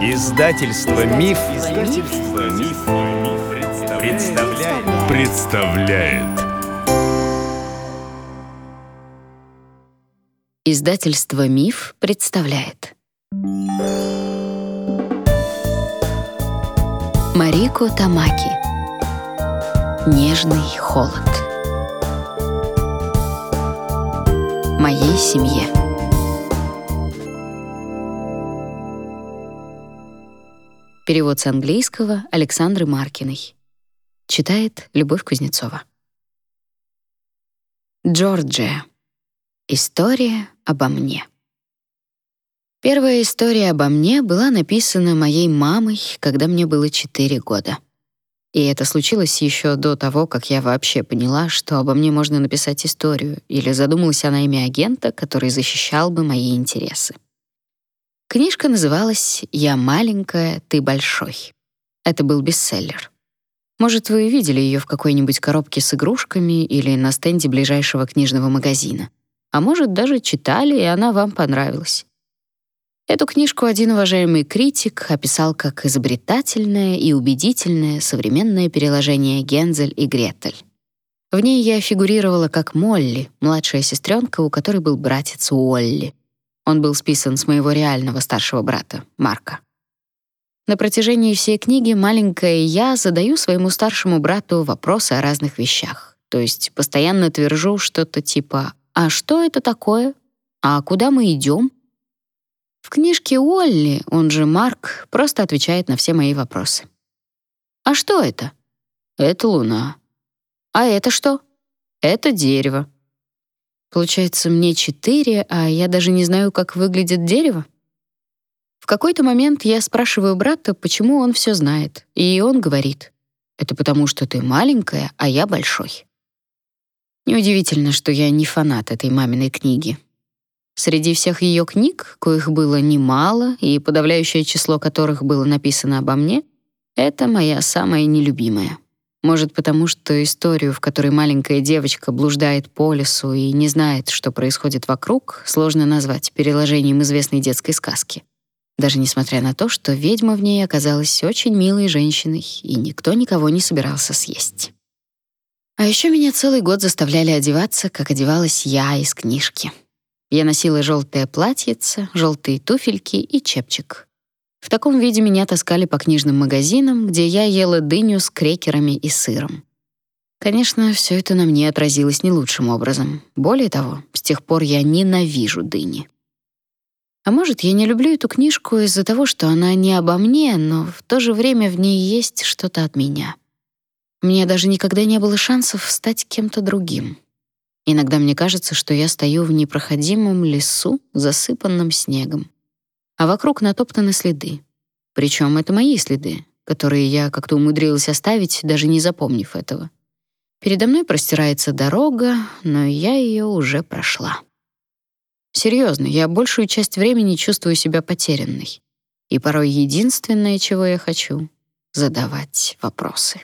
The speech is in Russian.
Издательство Миф, Издательство Миф, представляет. представляет. Издательство Миф представляет. Марико Тамаки. Нежный холод. Моей семье. Перевод с английского Александры Маркиной. Читает Любовь Кузнецова. Джорджия. История обо мне. Первая история обо мне была написана моей мамой, когда мне было 4 года. И это случилось еще до того, как я вообще поняла, что обо мне можно написать историю, или задумалась о найме агента, который защищал бы мои интересы. Книжка называлась «Я маленькая, ты большой». Это был бестселлер. Может, вы видели ее в какой-нибудь коробке с игрушками или на стенде ближайшего книжного магазина. А может, даже читали, и она вам понравилась. Эту книжку один уважаемый критик описал как изобретательное и убедительное современное переложение Гензель и Гретель. В ней я фигурировала как Молли, младшая сестренка, у которой был братец Уолли. Он был списан с моего реального старшего брата, Марка. На протяжении всей книги маленькая я задаю своему старшему брату вопросы о разных вещах. То есть постоянно твержу что-то типа «А что это такое? А куда мы идем?» В книжке Уолли, он же Марк, просто отвечает на все мои вопросы. «А что это?» «Это луна». «А это что?» «Это дерево». Получается, мне четыре, а я даже не знаю, как выглядит дерево? В какой-то момент я спрашиваю брата, почему он все знает, и он говорит, «Это потому, что ты маленькая, а я большой». Неудивительно, что я не фанат этой маминой книги. Среди всех ее книг, коих было немало, и подавляющее число которых было написано обо мне, это моя самая нелюбимая. Может, потому что историю, в которой маленькая девочка блуждает по лесу и не знает, что происходит вокруг, сложно назвать переложением известной детской сказки. Даже несмотря на то, что ведьма в ней оказалась очень милой женщиной, и никто никого не собирался съесть. А еще меня целый год заставляли одеваться, как одевалась я из книжки. Я носила желтое платьице, желтые туфельки и чепчик. В таком виде меня таскали по книжным магазинам, где я ела дыню с крекерами и сыром. Конечно, все это на мне отразилось не лучшим образом. Более того, с тех пор я ненавижу дыни. А может, я не люблю эту книжку из-за того, что она не обо мне, но в то же время в ней есть что-то от меня. У меня даже никогда не было шансов стать кем-то другим. Иногда мне кажется, что я стою в непроходимом лесу, засыпанном снегом а вокруг натоптаны следы. Причем это мои следы, которые я как-то умудрилась оставить, даже не запомнив этого. Передо мной простирается дорога, но я ее уже прошла. Серьезно, я большую часть времени чувствую себя потерянной. И порой единственное, чего я хочу — задавать вопросы.